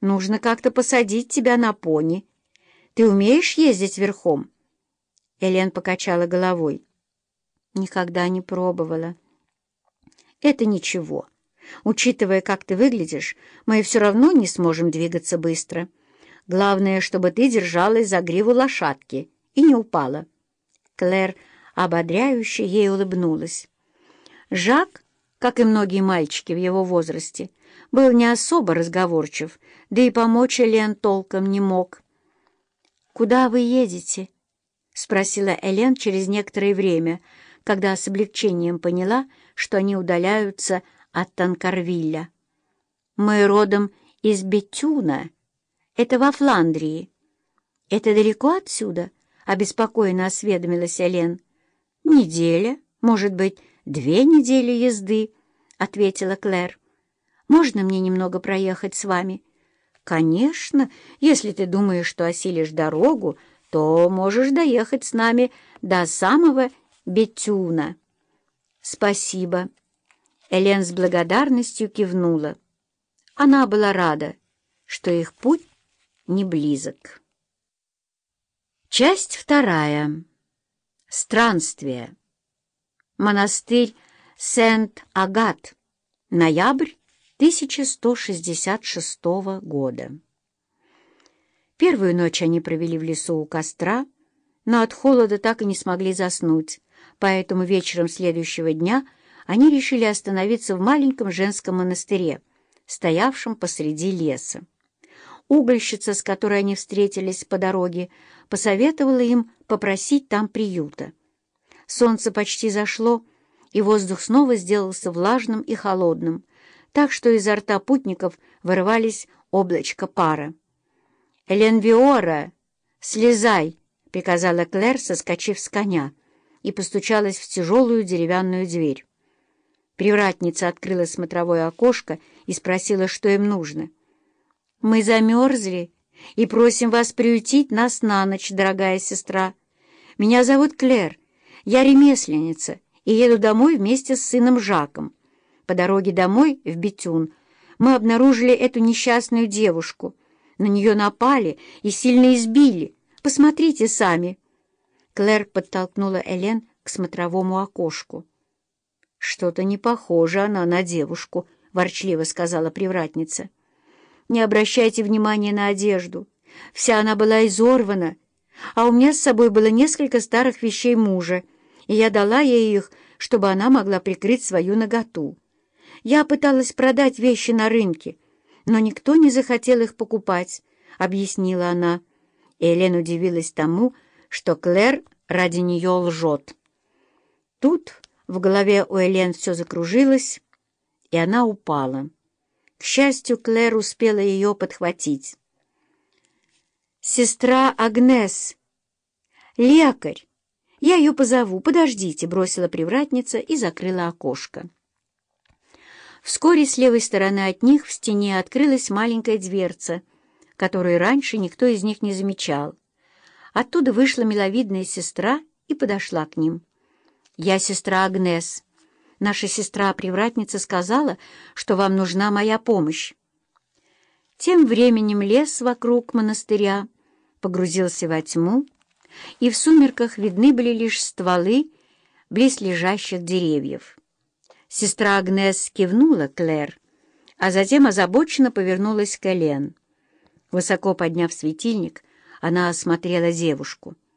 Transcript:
Нужно как-то посадить тебя на пони. Ты умеешь ездить верхом?» Элен покачала головой. «Никогда не пробовала». «Это ничего. Учитывая, как ты выглядишь, мы все равно не сможем двигаться быстро. Главное, чтобы ты держалась за гриву лошадки и не упала». Клэр ободряюще ей улыбнулась. Жак, как и многие мальчики в его возрасте, был не особо разговорчив, да и помочь Элен толком не мог. «Куда вы едете?» — спросила Элен через некоторое время, когда с облегчением поняла, что они удаляются от Танкарвилля. «Мы родом из Бетюна. Это во Фландрии». «Это далеко отсюда?» — обеспокоенно осведомилась Элен. «Неделя, может быть, две недели езды», — ответила Клэр. «Можно мне немного проехать с вами?» «Конечно, если ты думаешь, что осилишь дорогу, то можешь доехать с нами до самого Бетюна». «Спасибо». Элен с благодарностью кивнула. Она была рада, что их путь не близок. Часть вторая. Странствие. Монастырь Сент-Агат. Ноябрь 1166 года. Первую ночь они провели в лесу у костра, но от холода так и не смогли заснуть, поэтому вечером следующего дня они решили остановиться в маленьком женском монастыре, стоявшем посреди леса. Угольщица, с которой они встретились по дороге, посоветовала им попросить там приюта. Солнце почти зашло, и воздух снова сделался влажным и холодным, так что изо рта путников вырывались облачко пара. «Эленвиора, слезай!» — приказала Клэр, соскочив с коня, и постучалась в тяжелую деревянную дверь. Привратница открыла смотровое окошко и спросила, что им нужно. «Мы замерзли и просим вас приютить нас на ночь, дорогая сестра. Меня зовут Клэр, я ремесленница и еду домой вместе с сыном Жаком. По дороге домой, в Бетюн, мы обнаружили эту несчастную девушку. На нее напали и сильно избили. Посмотрите сами. Клэр подтолкнула Элен к смотровому окошку. «Что-то не похоже она на девушку», — ворчливо сказала привратница. «Не обращайте внимания на одежду. Вся она была изорвана, а у меня с собой было несколько старых вещей мужа, и я дала ей их, чтобы она могла прикрыть свою наготу. Я пыталась продать вещи на рынке, но никто не захотел их покупать, — объяснила она. Элен удивилась тому, что Клэр ради нее лжет. Тут в голове у Элен все закружилось, и она упала. К счастью, Клэр успела ее подхватить. «Сестра Агнес! Лекарь! Я ее позову, подождите!» — бросила привратница и закрыла окошко. Вскоре с левой стороны от них в стене открылась маленькая дверца, которую раньше никто из них не замечал. Оттуда вышла миловидная сестра и подошла к ним. «Я сестра Агнес. Наша сестра-привратница сказала, что вам нужна моя помощь». Тем временем лес вокруг монастыря погрузился во тьму, и в сумерках видны были лишь стволы близлежащих деревьев. Сестра Агнес кивнула Клэр, а затем озабоченно повернулась к Элен. Высоко подняв светильник, она осмотрела девушку —